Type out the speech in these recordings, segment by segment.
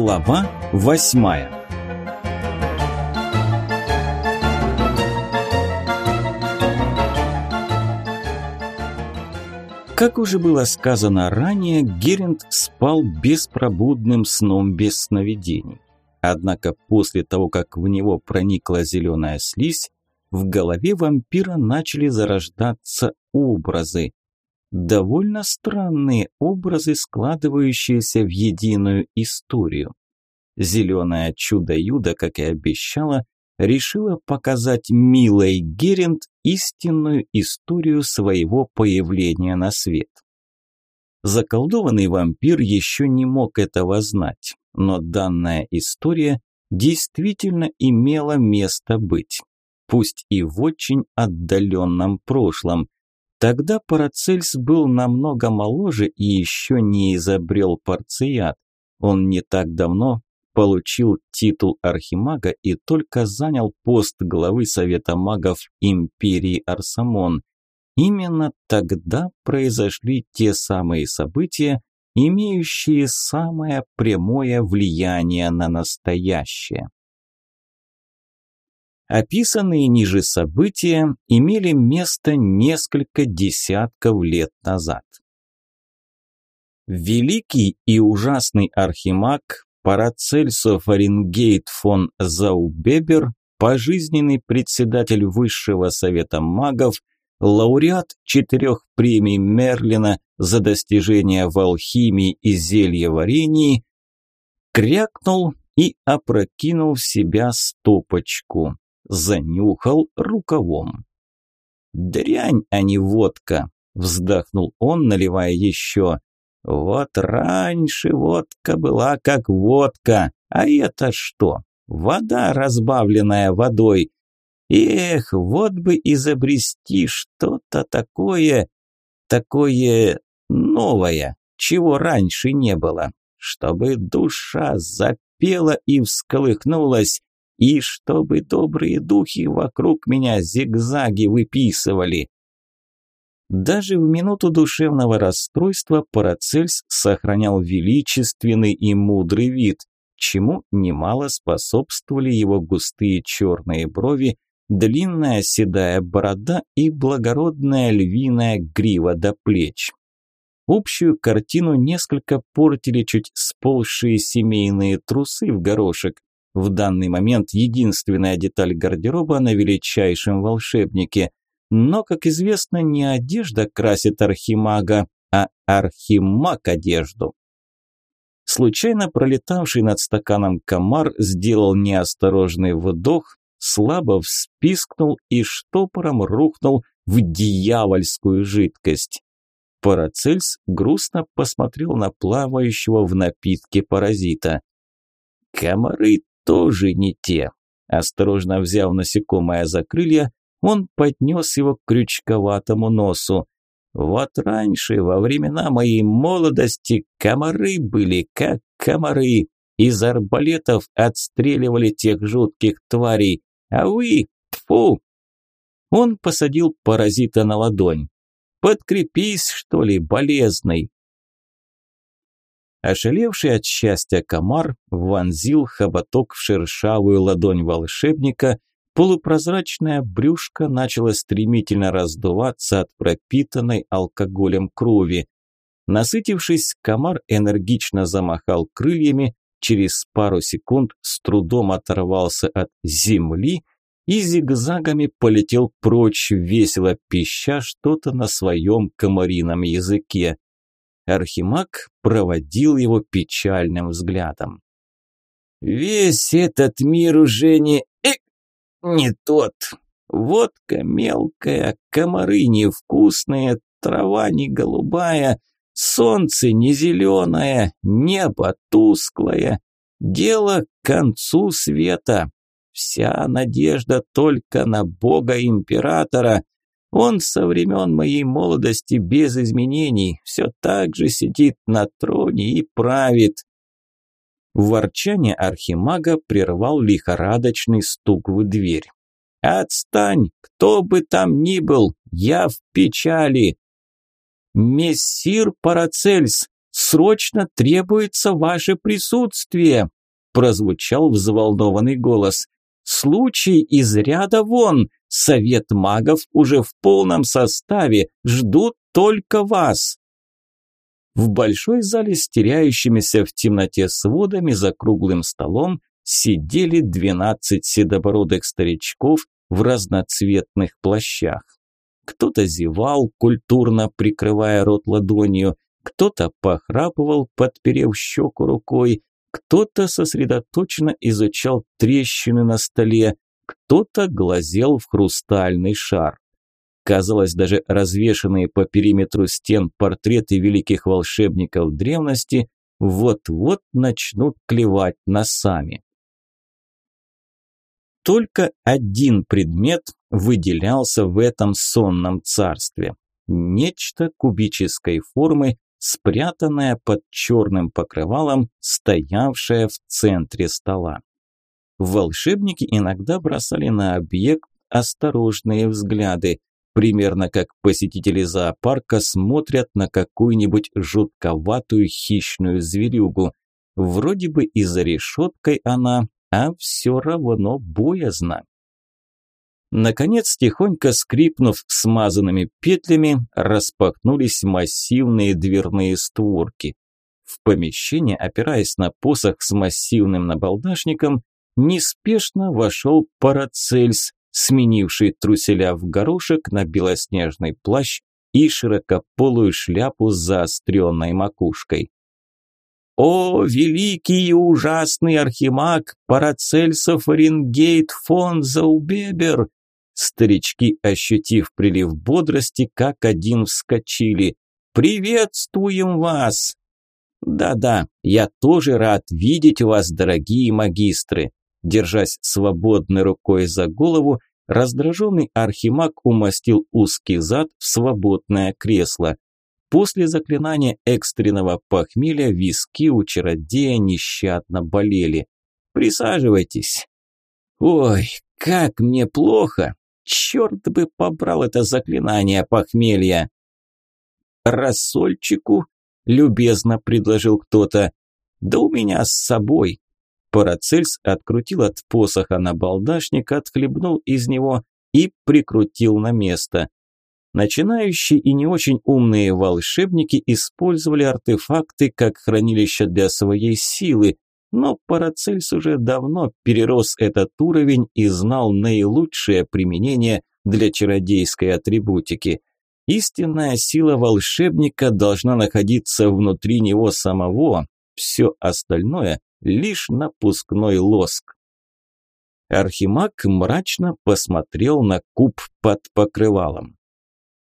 Глава восьмая Как уже было сказано ранее, Геринд спал беспробудным сном без сновидений. Однако после того, как в него проникла зеленая слизь, в голове вампира начали зарождаться образы. Довольно странные образы, складывающиеся в единую историю. Зеленое чудо-юдо, как и обещала, решила показать милой Геринд истинную историю своего появления на свет. Заколдованный вампир еще не мог этого знать, но данная история действительно имела место быть, пусть и в очень отдаленном прошлом. Тогда Парацельс был намного моложе и еще не изобрел парцият. Он не так давно получил титул архимага и только занял пост главы Совета магов Империи Арсамон. Именно тогда произошли те самые события, имеющие самое прямое влияние на настоящее. Описанные ниже события имели место несколько десятков лет назад. Великий и ужасный архимаг Парацельсо Фаренгейт фон Заубебер, пожизненный председатель Высшего Совета магов, лауреат четырех премий Мерлина за достижения в алхимии и зельеварении, крякнул и опрокинул в себя стопочку, занюхал рукавом. «Дрянь, а не водка!» – вздохнул он, наливая еще. Вот раньше водка была как водка, а это что? Вода, разбавленная водой. Эх, вот бы изобрести что-то такое, такое новое, чего раньше не было, чтобы душа запела и всколыхнулась, и чтобы добрые духи вокруг меня зигзаги выписывали. Даже в минуту душевного расстройства Парацельс сохранял величественный и мудрый вид, чему немало способствовали его густые черные брови, длинная седая борода и благородная львиная грива до плеч. Общую картину несколько портили чуть сползшие семейные трусы в горошек. В данный момент единственная деталь гардероба на величайшем волшебнике. Но, как известно, не одежда красит архимага, а архимаг одежду. Случайно пролетавший над стаканом комар сделал неосторожный вдох, слабо вспискнул и штопором рухнул в дьявольскую жидкость. Парацельс грустно посмотрел на плавающего в напитке паразита. «Комары тоже не те», осторожно взяв насекомое за крылья, он поднес его к крючковатому носу. Вот раньше, во времена моей молодости, комары были как комары. Из арбалетов отстреливали тех жутких тварей. А вы, тфу! Он посадил паразита на ладонь. Подкрепись, что ли, болезный. Ошалевший от счастья комар вонзил хоботок в шершавую ладонь волшебника Полупрозрачное брюшко начало стремительно раздуваться от пропитанной алкоголем крови. Насытившись, комар энергично замахал крыльями, через пару секунд с трудом оторвался от земли и зигзагами полетел прочь, весело пища что-то на своем комарином языке. Архимаг проводил его печальным взглядом. «Весь этот мир уже не не тот. Водка мелкая, комары невкусные, трава не голубая, солнце не зеленое, небо тусклое. Дело к концу света. Вся надежда только на бога-императора. Он со времен моей молодости без изменений все так же сидит на троне и правит. Ворчание архимага прервал лихорадочный стук в дверь. «Отстань! Кто бы там ни был! Я в печали!» «Мессир Парацельс! Срочно требуется ваше присутствие!» прозвучал взволнованный голос. «Случай из ряда вон! Совет магов уже в полном составе, ждут только вас!» В большой зале с теряющимися в темноте сводами за круглым столом сидели двенадцать седобородых старичков в разноцветных плащах. Кто-то зевал, культурно прикрывая рот ладонью, кто-то похрапывал, подперев щеку рукой, кто-то сосредоточенно изучал трещины на столе, кто-то глазел в хрустальный шар. Казалось, даже развешанные по периметру стен портреты великих волшебников древности вот-вот начнут клевать носами. Только один предмет выделялся в этом сонном царстве. Нечто кубической формы, спрятанное под черным покрывалом, стоявшее в центре стола. Волшебники иногда бросали на объект осторожные взгляды, примерно как посетители зоопарка смотрят на какую-нибудь жутковатую хищную зверюгу. Вроде бы и за решеткой она, а все равно боязно. Наконец, тихонько скрипнув смазанными петлями, распахнулись массивные дверные створки. В помещение, опираясь на посох с массивным набалдашником, неспешно вошел Парацельс, сменивший труселя в горошек на белоснежный плащ и широкополую шляпу с заостренной макушкой. «О, великий и ужасный архимаг Парацельсов Рингейт фон Заубебер!» Старички, ощутив прилив бодрости, как один вскочили. «Приветствуем вас!» «Да-да, я тоже рад видеть вас, дорогие магистры!» Держась свободной рукой за голову, раздраженный архимаг умастил узкий зад в свободное кресло. После заклинания экстренного похмелья виски у чародея нещадно болели. «Присаживайтесь». «Ой, как мне плохо!» Черт бы побрал это заклинание похмелья. Рассольчику любезно предложил кто-то. Да у меня с собой. Парацельс открутил от посоха на балдашник, отхлебнул из него и прикрутил на место. Начинающие и не очень умные волшебники использовали артефакты как хранилище для своей силы, но Парацельс уже давно перерос этот уровень и знал наилучшее применение для чародейской атрибутики. Истинная сила волшебника должна находиться внутри него самого, все остальное – лишь напускной лоск. Архимаг мрачно посмотрел на куб под покрывалом.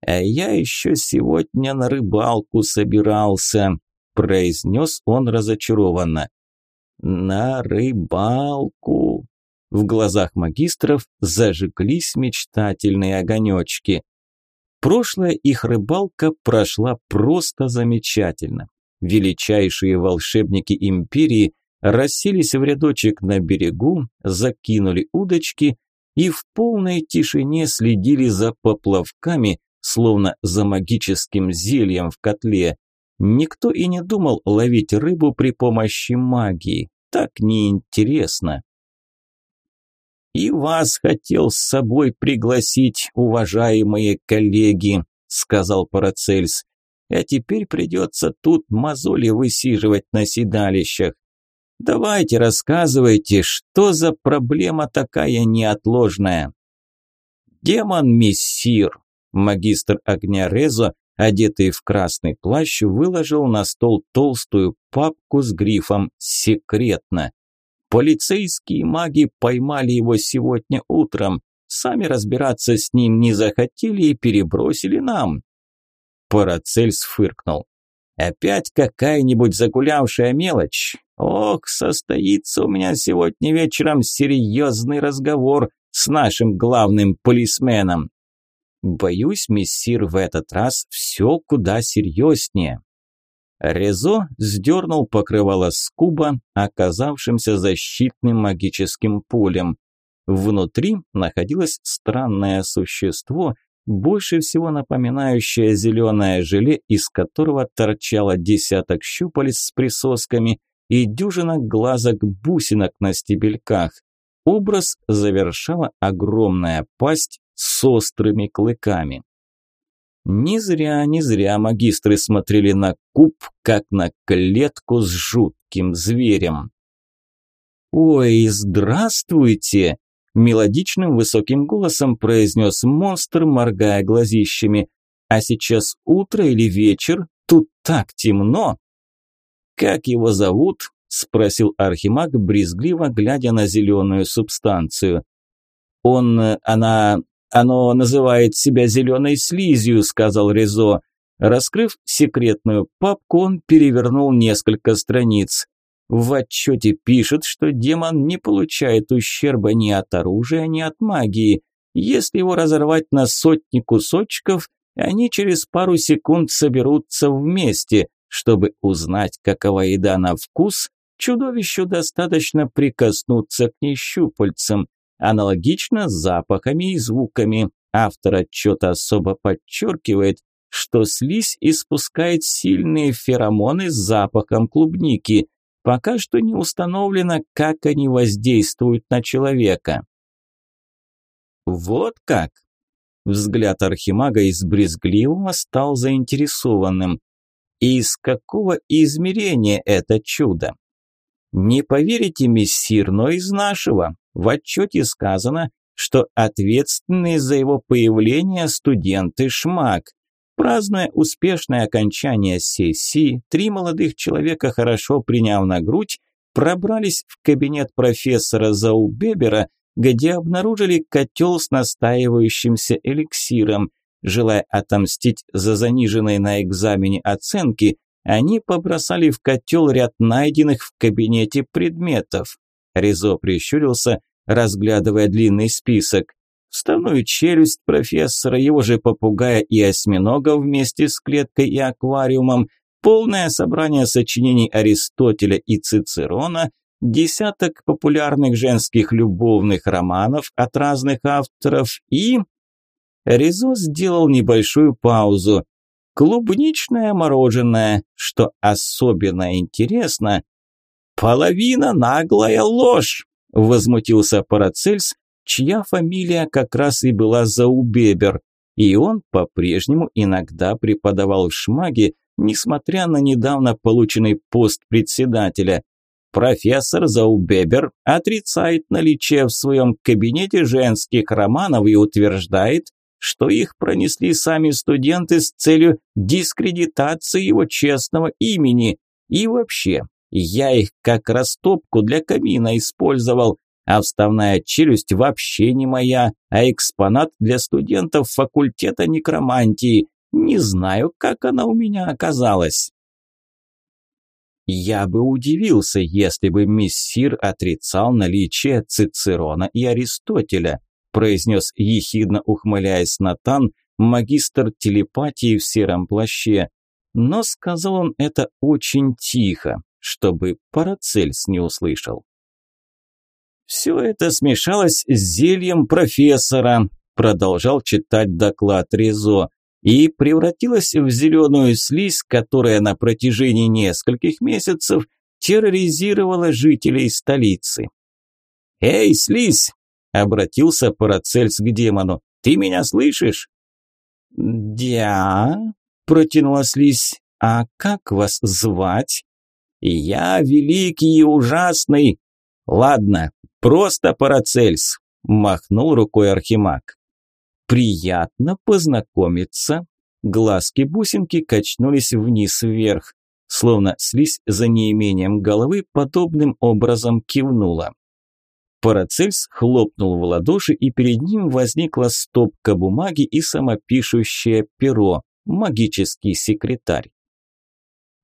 «А я еще сегодня на рыбалку собирался», – произнес он разочарованно. На рыбалку. В глазах магистров зажиглись мечтательные огонечки. Прошлая их рыбалка прошла просто замечательно. Величайшие волшебники империи расселись в рядочек на берегу, закинули удочки и в полной тишине следили за поплавками, словно за магическим зельем в котле. Никто и не думал ловить рыбу при помощи магии. Так неинтересно. «И вас хотел с собой пригласить, уважаемые коллеги», – сказал Парацельс. «А теперь придется тут мозоли высиживать на седалищах. Давайте рассказывайте, что за проблема такая неотложная?» «Демон-мессир», магистр огня Резо одетый в красный плащ, выложил на стол толстую папку с грифом «Секретно». Полицейские маги поймали его сегодня утром. Сами разбираться с ним не захотели и перебросили нам. Парацельс фыркнул. Опять какая-нибудь загулявшая мелочь. Ох, состоится у меня сегодня вечером серьезный разговор с нашим главным полисменом. Боюсь, мессир, в этот раз все куда серьезнее. Резо сдернул покрывало с куба, оказавшимся защитным магическим полем. Внутри находилось странное существо, больше всего напоминающее зеленое желе, из которого торчало десяток щупалец с присосками и дюжина глазок-бусинок на стебельках. Образ завершала огромная пасть с острыми клыками. Не зря, не зря магистры смотрели на куб, как на клетку с жутким зверем. «Ой, здравствуйте!» – мелодичным высоким голосом произнес монстр, моргая глазищами. «А сейчас утро или вечер? Тут так темно!» «Как его зовут?» – спросил Архимаг, брезгливо глядя на зеленую субстанцию. «Он... она... оно называет себя зеленой слизью», – сказал Резо. Раскрыв секретную папку, он перевернул несколько страниц. В отчете пишет, что демон не получает ущерба ни от оружия, ни от магии. Если его разорвать на сотни кусочков, они через пару секунд соберутся вместе. Чтобы узнать, какова еда на вкус, чудовищу достаточно прикоснуться к ней щупальцем. Аналогично с запахами и звуками. Автор отчета особо подчеркивает, что слизь испускает сильные феромоны с запахом клубники – Пока что не установлено, как они воздействуют на человека. Вот как? Взгляд Архимага из брезгливого стал заинтересованным. Из какого измерения это чудо? Не поверите, мессир, но из нашего. В отчете сказано, что ответственные за его появление студенты Шмак. Празднуя успешное окончание сессии, три молодых человека, хорошо приняв на грудь, пробрались в кабинет профессора Заубебера, где обнаружили котел с настаивающимся эликсиром. Желая отомстить за заниженные на экзамене оценки, они побросали в котел ряд найденных в кабинете предметов. Резо прищурился, разглядывая длинный список вставную челюсть профессора, его же попугая и осьминога вместе с клеткой и аквариумом, полное собрание сочинений Аристотеля и Цицерона, десяток популярных женских любовных романов от разных авторов и... Резо сделал небольшую паузу. Клубничное мороженое, что особенно интересно. «Половина наглая ложь!» – возмутился Парацельс, чья фамилия как раз и была Заубебер, и он по-прежнему иногда преподавал в шмаге, несмотря на недавно полученный пост председателя. Профессор Заубебер отрицает наличие в своем кабинете женских романов и утверждает, что их пронесли сами студенты с целью дискредитации его честного имени. И вообще, я их как растопку для камина использовал, а вставная челюсть вообще не моя, а экспонат для студентов факультета некромантии. Не знаю, как она у меня оказалась. Я бы удивился, если бы мессир отрицал наличие Цицерона и Аристотеля, произнес ехидно ухмыляясь Натан, магистр телепатии в сером плаще. Но сказал он это очень тихо, чтобы Парацельс не услышал. Все это смешалось с зельем профессора, продолжал читать доклад Резо, и превратилось в зеленую слизь, которая на протяжении нескольких месяцев терроризировала жителей столицы. «Эй, слизь!» – обратился Парацельс к демону. «Ты меня слышишь?» «Да», – протянула слизь. «А как вас звать?» «Я великий и ужасный». «Ладно, Просто Парацельс, махнул рукой Архимаг. Приятно познакомиться. Глазки-бусинки качнулись вниз-вверх, словно слизь за неимением головы подобным образом кивнула. Парацельс хлопнул в ладоши, и перед ним возникла стопка бумаги и самопишущее перо, магический секретарь.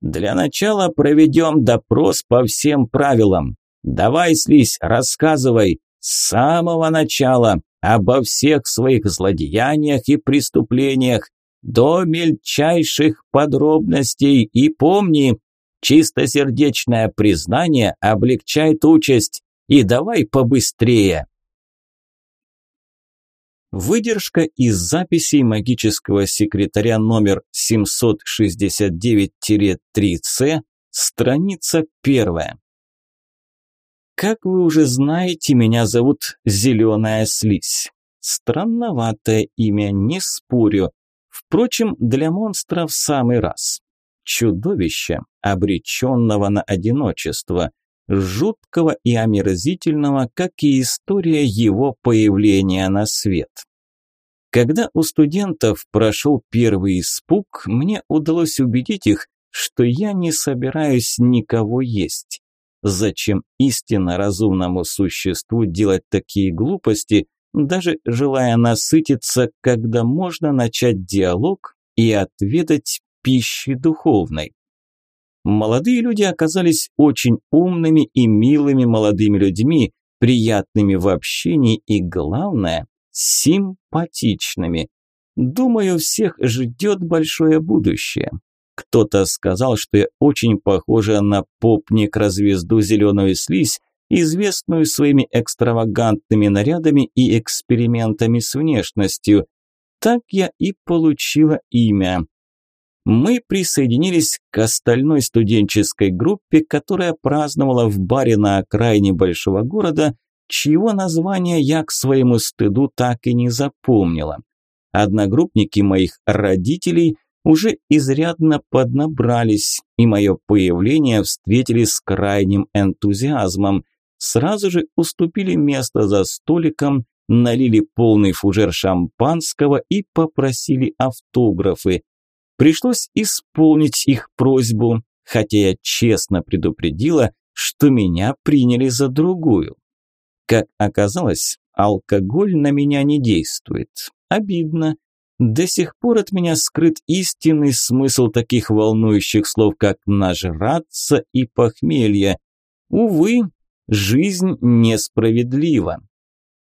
Для начала проведем допрос по всем правилам. Давай, слизь, рассказывай с самого начала обо всех своих злодеяниях и преступлениях, до мельчайших подробностей, и помни, чистосердечное признание облегчает участь, и давай побыстрее. Выдержка из записей магического секретаря номер 769-3C, страница первая. Как вы уже знаете, меня зовут Зеленая Слизь. Странноватое имя, не спорю. Впрочем, для монстра в самый раз. Чудовище, обреченного на одиночество, жуткого и омерзительного, как и история его появления на свет. Когда у студентов прошел первый испуг, мне удалось убедить их, что я не собираюсь никого есть. Зачем истинно разумному существу делать такие глупости, даже желая насытиться, когда можно начать диалог и отведать пищи духовной? Молодые люди оказались очень умными и милыми молодыми людьми, приятными в общении и, главное, симпатичными. Думаю, всех ждет большое будущее. Кто-то сказал, что я очень похожа на поп-некрозвезду «Зеленую слизь», известную своими экстравагантными нарядами и экспериментами с внешностью. Так я и получила имя. Мы присоединились к остальной студенческой группе, которая праздновала в баре на окраине большого города, чьего названия я к своему стыду так и не запомнила. Одногруппники моих родителей уже изрядно поднабрались, и мое появление встретили с крайним энтузиазмом. Сразу же уступили место за столиком, налили полный фужер шампанского и попросили автографы. Пришлось исполнить их просьбу, хотя я честно предупредила, что меня приняли за другую. Как оказалось, алкоголь на меня не действует. Обидно, до сих пор от меня скрыт истинный смысл таких волнующих слов, как «нажраться» и «похмелье». Увы, жизнь несправедлива.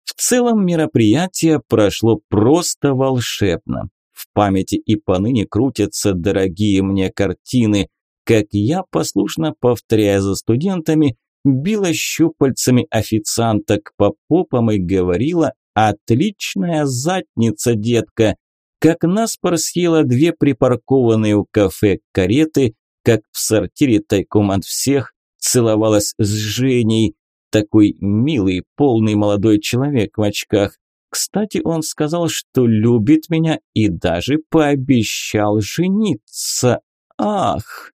В целом мероприятие прошло просто волшебно. В памяти и поныне крутятся дорогие мне картины, как я, послушно повторяя за студентами, била щупальцами официанток по попам и говорила «Отличная задница, детка!» как наспор съела две припаркованные у кафе кареты, как в сортире тайком от всех целовалась с Женей, такой милый, полный молодой человек в очках. Кстати, он сказал, что любит меня и даже пообещал жениться. Ах!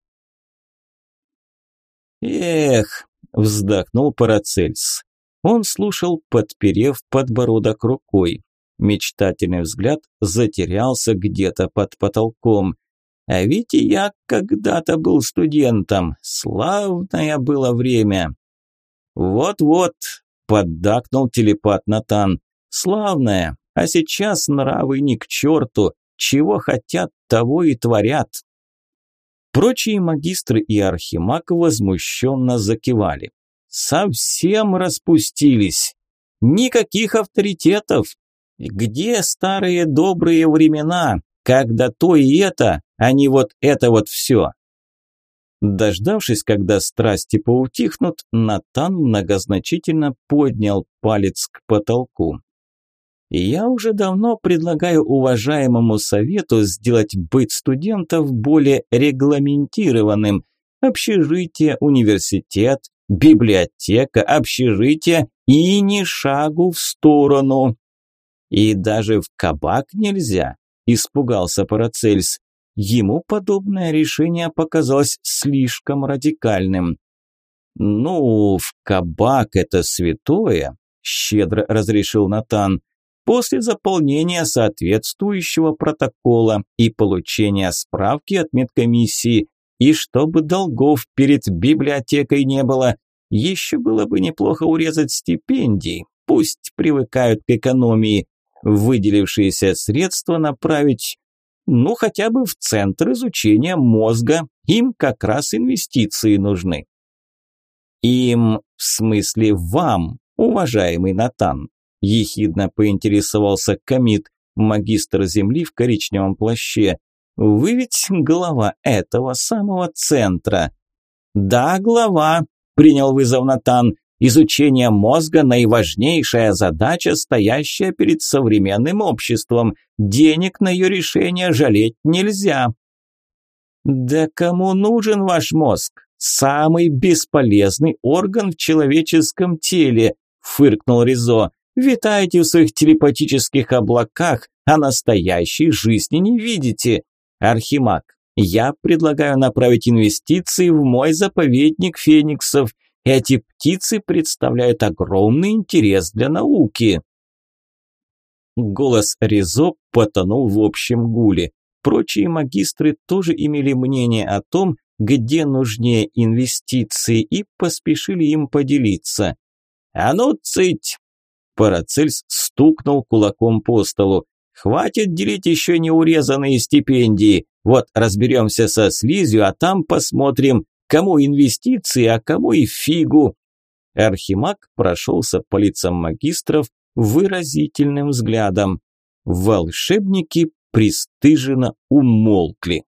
Эх, вздохнул Парацельс. Он слушал, подперев подбородок рукой. Мечтательный взгляд затерялся где-то под потолком. А ведь я когда-то был студентом. Славное было время. Вот-вот, поддакнул телепат Натан. Славное. А сейчас нравы ни к черту. Чего хотят, того и творят. Прочие магистры и архимаг возмущенно закивали. Совсем распустились. Никаких авторитетов. Где старые добрые времена, когда то и это, а не вот это вот все? Дождавшись, когда страсти поутихнут, Натан многозначительно поднял палец к потолку. Я уже давно предлагаю уважаемому совету сделать быт студентов более регламентированным. Общежитие, университет, библиотека, общежитие и ни шагу в сторону. И даже в кабак нельзя, испугался Парацельс. Ему подобное решение показалось слишком радикальным. «Ну, в кабак это святое», – щедро разрешил Натан. «После заполнения соответствующего протокола и получения справки от медкомиссии, и чтобы долгов перед библиотекой не было, еще было бы неплохо урезать стипендии, пусть привыкают к экономии, выделившиеся средства направить, ну, хотя бы в центр изучения мозга. Им как раз инвестиции нужны. Им, в смысле вам, уважаемый Натан, ехидно поинтересовался Камит, магистр земли в коричневом плаще. Вы ведь глава этого самого центра. Да, глава, принял вызов Натан. Изучение мозга – наиважнейшая задача, стоящая перед современным обществом. Денег на ее решение жалеть нельзя. Да кому нужен ваш мозг? Самый бесполезный орган в человеческом теле, фыркнул Ризо. Витаете в своих телепатических облаках, а настоящей жизни не видите. Архимаг, я предлагаю направить инвестиции в мой заповедник фениксов. Эти птицы представляют огромный интерес для науки. Голос Ризо потонул в общем гуле. Прочие магистры тоже имели мнение о том, где нужнее инвестиции, и поспешили им поделиться. «А ну, цыть!» Парацельс стукнул кулаком по столу. «Хватит делить еще не урезанные стипендии. Вот разберемся со слизью, а там посмотрим, кому инвестиции, а кому и фигу». Архимаг прошелся по лицам магистров выразительным взглядом. Волшебники пристыженно умолкли.